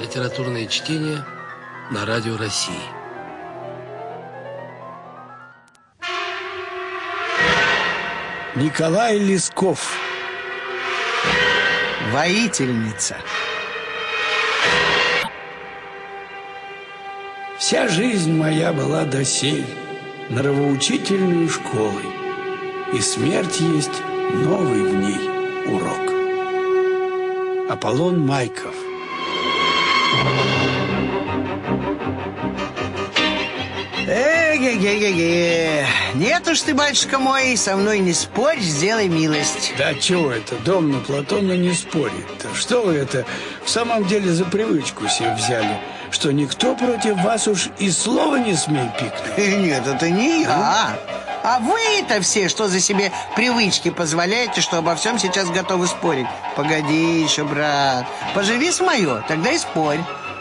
Литературное чтение на Радио России. Николай Лесков. Воительница. Вся жизнь моя была досель Нравоучительную школой И смерть есть новый в ней урок. Аполлон Майков Эге-ге-ге-ге. Нет уж ты, батюшка мой, со мной не спорь, сделай милость. Да чего это, дом на Платона не спорит -то. Что вы это в самом деле за привычку себе взяли? Что никто против вас уж и слова не смеет пикнуть? Нет, это не я. А вы-то все, что за себе привычки позволяете, что обо всем сейчас готовы спорить? Погоди еще, брат. Поживи с мое, тогда и спорь.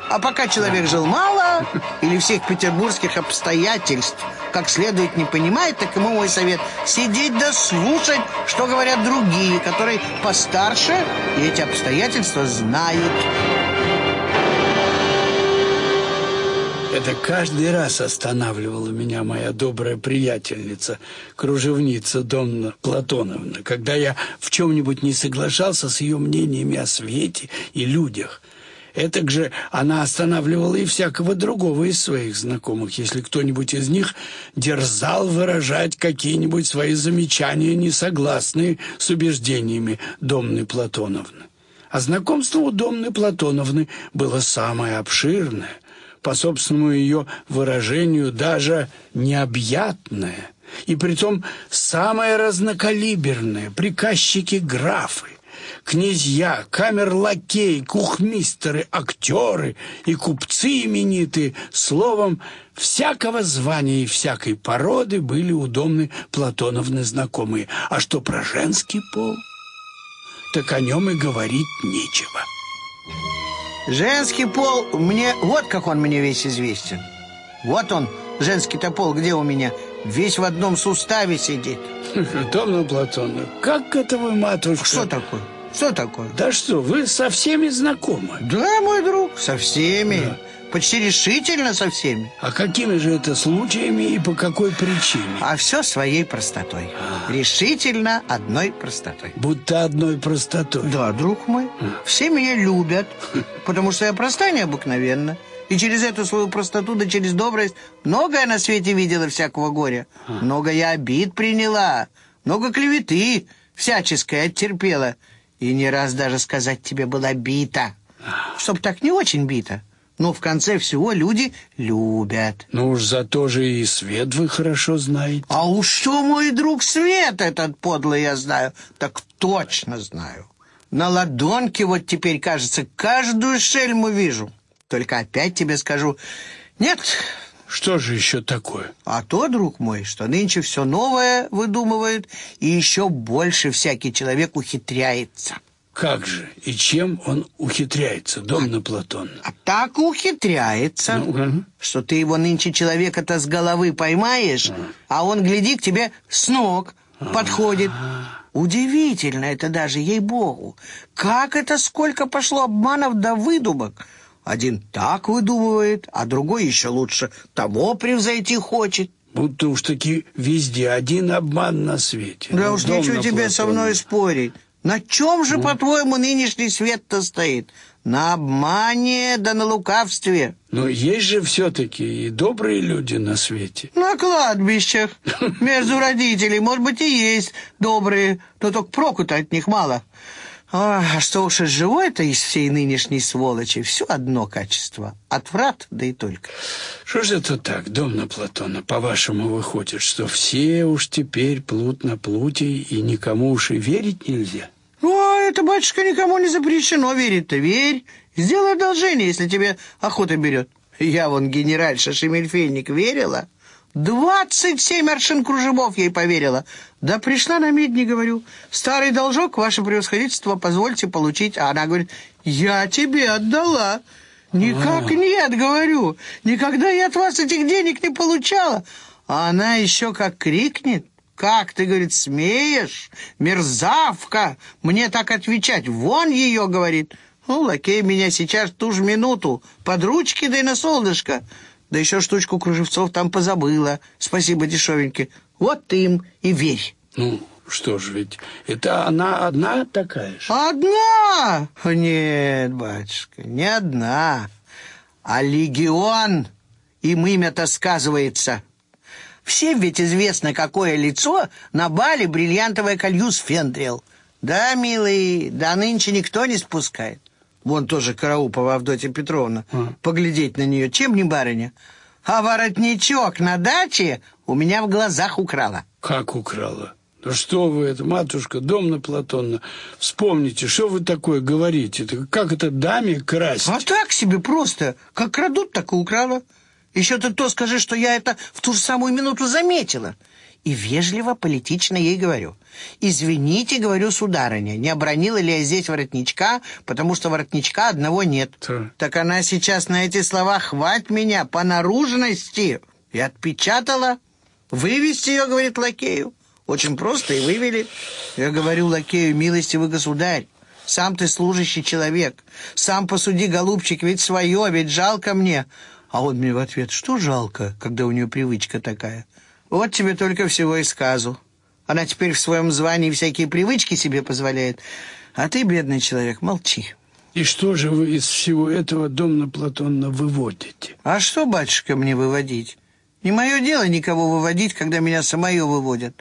А пока человек жил мало или всех петербургских обстоятельств как следует не понимает, так ему мой совет сидеть да слушать, что говорят другие, которые постарше и эти обстоятельства знают. Это каждый раз останавливала меня моя добрая приятельница, кружевница Донна Платоновна, когда я в чем-нибудь не соглашался с ее мнениями о свете и людях. Этак же она останавливала и всякого другого из своих знакомых, если кто-нибудь из них дерзал выражать какие-нибудь свои замечания, несогласные с убеждениями Домны Платоновны. А знакомство у Домны Платоновны было самое обширное, по собственному ее выражению даже необъятное, и притом самое разнокалиберное, приказчики-графы, князья, камерлакеи, кухмистеры, актеры и купцы именитые, словом, всякого звания и всякой породы были удобны Платоновны знакомые. А что про женский пол, так о нем и говорить нечего. Женский пол мне... Вот как он мне весь известен. Вот он, женский-то пол, где у меня? Весь в одном суставе сидит. Домна Платоновна, как это вы, матушка? Что такое? Что такое? Да что, вы со всеми знакомы? Да, мой друг, со всеми. Да. Почти решительно со всеми. А какими же это случаями и по какой причине? А все своей простотой. А. Решительно одной простотой. Будто одной простотой. Да, друг мой. А. Все меня любят, потому что я простая необыкновенно. И через эту свою простоту, да через добрость, многое на свете видела всякого горя. А. Много я обид приняла, много клеветы всяческое оттерпела. И не раз даже сказать тебе была бита. Чтоб так не очень бита. Но в конце всего люди любят. Ну уж зато же и свет вы хорошо знаете. А уж что, мой друг, свет этот подлый я знаю, так точно знаю. На ладонке вот теперь, кажется, каждую шельму вижу. Только опять тебе скажу, нет... Что же еще такое? А то, друг мой, что нынче все новое выдумывают, и еще больше всякий человек ухитряется. Как же? И чем он ухитряется, Домна Платон? А так ухитряется, ну -ка. что ты его нынче человека-то с головы поймаешь, а, а он, гляди, к тебе с ног а подходит. Удивительно это даже, ей-богу. Как это сколько пошло обманов да выдумок? Один так выдумывает, а другой еще лучше того превзойти хочет. Будто уж таки везде один обман на свете. Да ну, уж ничего тебе со мной спорить. На чем же, ну? по-твоему, нынешний свет-то стоит? На обмане да на лукавстве. Но есть же все-таки и добрые люди на свете. На кладбищах, между родителей, может быть, и есть добрые, но только проку-то от них мало. А что уж из живой-то из всей нынешней сволочи все одно качество. Отврат, да и только. Что же это так, Домна Платона, по-вашему выходит, что все уж теперь плут на плуте и никому уж и верить нельзя? Ну, а это, батюшка, никому не запрещено верить-то. Верь. Сделай одолжение, если тебе охота берет. Я вон генеральша Шемельфельник верила. Двадцать семь аршин кружевов ей поверила. Да пришла на медни, говорю. Старый должок, ваше превосходительство, позвольте получить. А она говорит, я тебе отдала. Никак а. нет, говорю. Никогда я от вас этих денег не получала. А она еще как крикнет. Как ты, говорит, смеешь? Мерзавка! Мне так отвечать. Вон ее, говорит. Ну, лакей меня сейчас ту же минуту под ручки да и на солнышко. Да еще штучку кружевцов там позабыла. Спасибо, дешевенький. Вот ты им и верь. Ну, что ж, ведь это она одна такая же? Одна? Нет, батюшка, не одна, а легион. Им имя-то сказывается. Всем ведь известно, какое лицо на бале бриллиантовое колье с Фендрил. Да, милый, да нынче никто не спускает. Вон тоже Караупова Авдотья Петровна. А. Поглядеть на нее, чем не барыня. А воротничок на даче у меня в глазах украла. Как украла? Да что вы это, матушка, Домна Платонна, вспомните, что вы такое говорите? -то? Как это даме красть? А так себе просто. Как крадут, так и украла. Еще ты то скажи, что я это в ту же самую минуту заметила. И вежливо, политично ей говорю. «Извините, — говорю, сударыня, не обронила ли я здесь воротничка, потому что воротничка одного нет». Да. Так она сейчас на эти слова «хвать меня по наружности» и отпечатала. «Вывести ее, — говорит лакею». Очень просто и вывели. Я говорю лакею, милостивый государь, сам ты служащий человек. Сам посуди, голубчик, ведь свое, ведь жалко мне. А он мне в ответ, что жалко, когда у нее привычка такая? Вот тебе только всего и сказу. Она теперь в своем звании всякие привычки себе позволяет. А ты, бедный человек, молчи. И что же вы из всего этого домно Платонна выводите? А что, батюшка, мне выводить? Не мое дело никого выводить, когда меня самое выводят.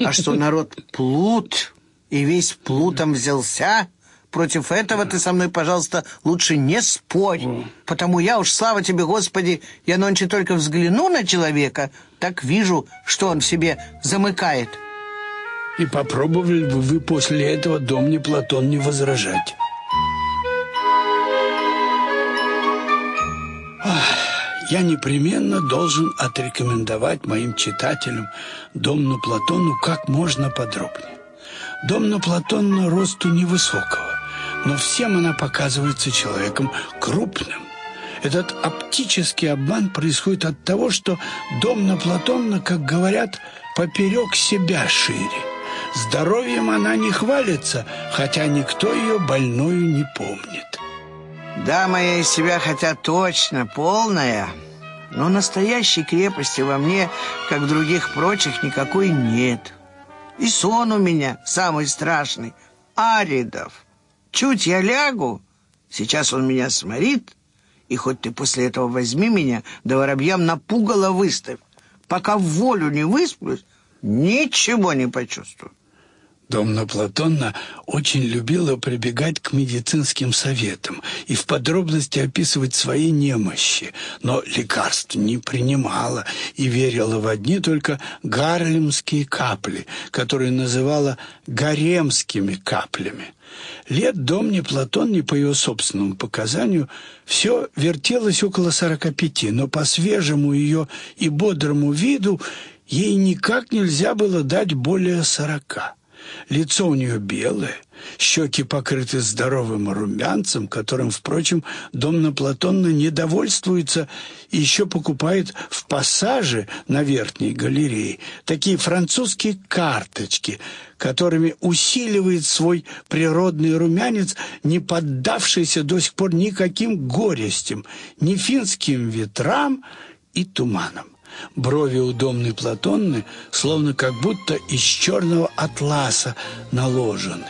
А что народ плут, и весь плутом взялся, против этого ты со мной, пожалуйста, лучше не спорь. Потому я уж, слава тебе, Господи, я нонче только взгляну на человека, так вижу, что он в себе замыкает. И попробовали бы вы после этого дом не Платон не возражать? Я непременно должен отрекомендовать моим читателям дом на Платону как можно подробнее. Дом на Платону росту невысокого, но всем она показывается человеком крупным. Этот оптический обман происходит от того, что дом на Платонна, как говорят, поперек себя шире. Здоровьем она не хвалится, хотя никто ее больную не помнит. Дама я из себя хотя точно полная, но настоящей крепости во мне, как в других прочих, никакой нет. И сон у меня самый страшный, Аридов. Чуть я лягу, сейчас он меня сморит, и хоть ты после этого возьми меня, да воробьям напугало выставь. Пока волю не высплюсь, ничего не почувствую. Домна Платонна очень любила прибегать к медицинским советам и в подробности описывать свои немощи, но лекарств не принимала и верила в одни только гарлемские капли, которые называла гаремскими каплями. Лет Домне Платонне, по ее собственному показанию, все вертелось около сорока пяти, но по свежему ее и бодрому виду ей никак нельзя было дать более сорока. Лицо у нее белое, щеки покрыты здоровым румянцем, которым, впрочем, Домна Платонна не довольствуется и еще покупает в пассаже на верхней галерее такие французские карточки, которыми усиливает свой природный румянец, не поддавшийся до сих пор никаким горестям, ни финским ветрам и туманам. Брови у Платонны словно как будто из черного атласа наложены,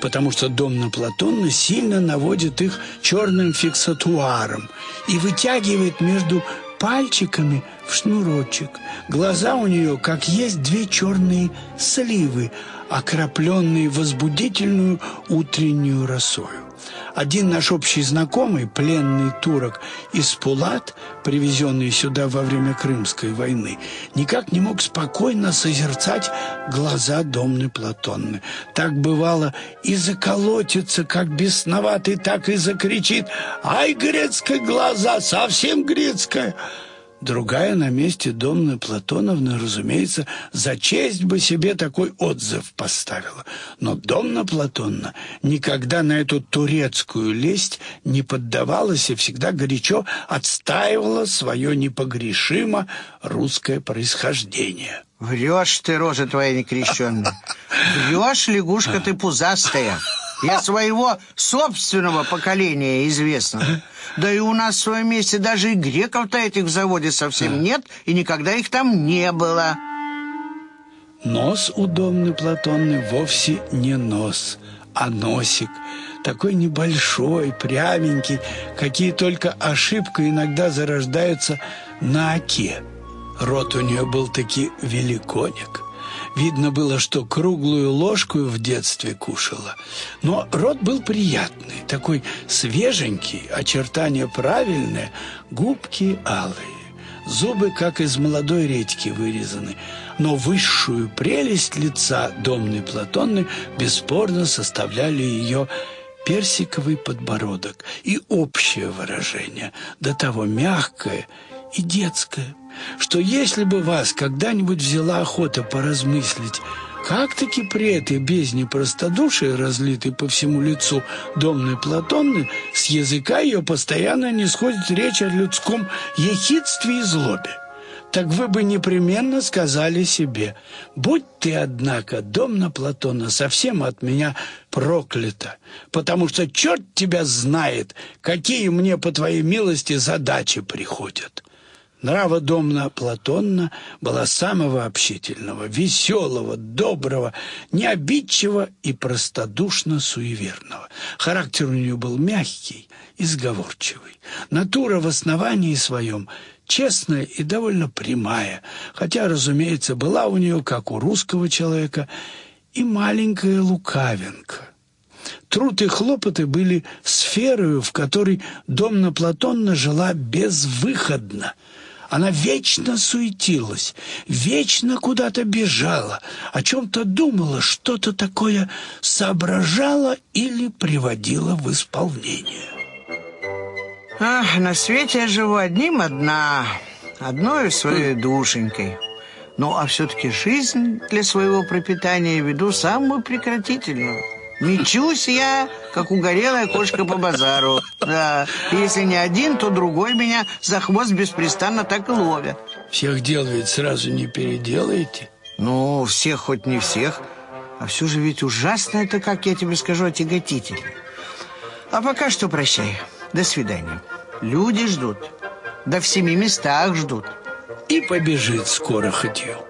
потому что домна Платонна сильно наводит их черным фиксатуаром и вытягивает между пальчиками в шнурочек. Глаза у нее, как есть две черные сливы, окропленные возбудительную утреннюю росою. Один наш общий знакомый, пленный турок из Пулат, привезенный сюда во время Крымской войны, никак не мог спокойно созерцать глаза домны Платонны. Так бывало и заколотится, как бесноватый, так и закричит «Ай, грецкая глаза, совсем грецкая!» Другая на месте Домны Платоновны, разумеется, за честь бы себе такой отзыв поставила. Но Домна Платонна никогда на эту турецкую лесть не поддавалась и всегда горячо отстаивала свое непогрешимо русское происхождение. Врешь ты, рожа твоя некрещенная. Врешь, лягушка ты пузастая. Я своего собственного поколения известно. Да и у нас в своем месте даже и греков-то этих в заводе совсем нет, и никогда их там не было. Нос у Домны Платонны вовсе не нос, а носик. Такой небольшой, пряменький, какие только ошибка иногда зарождаются на оке. Рот у нее был таки великоник. Видно было, что круглую ложку в детстве кушала. Но рот был приятный, такой свеженький, очертания правильные, губки алые. Зубы, как из молодой редьки, вырезаны. Но высшую прелесть лица домной Платонны бесспорно составляли ее персиковый подбородок и общее выражение, до того мягкое и детское, что если бы вас когда-нибудь взяла охота поразмыслить, как-таки при этой бездне простодушия, разлитой по всему лицу домной Платонны, с языка ее постоянно не сходит речь о людском ехидстве и злобе. Так вы бы непременно сказали себе, «Будь ты, однако, домна Платона, совсем от меня проклята, потому что черт тебя знает, какие мне, по твоей милости, задачи приходят». Нрава Домна Платонна была самого общительного, веселого, доброго, необидчивого и простодушно суеверного. Характер у нее был мягкий и сговорчивый. Натура в основании своем честная и довольно прямая, хотя, разумеется, была у нее, как у русского человека, и маленькая лукавинка. Труд и хлопоты были сферою, в которой Домна Платонна жила безвыходно – она вечно суетилась, вечно куда-то бежала, о чем-то думала, что-то такое соображала или приводила в исполнение. Ах, на свете я живу одним одна, одной своей душенькой. Ну, а все-таки жизнь для своего пропитания веду самую прекратительную. Мечусь я, как угорелая кошка по базару. Да, если не один, то другой меня за хвост беспрестанно так и ловят. Всех дел ведь сразу не переделаете. Ну, всех хоть не всех. А все же ведь ужасно это, как я тебе скажу, отяготительно. А пока что прощай. До свидания. Люди ждут. Да в семи местах ждут. И побежит скоро хотел.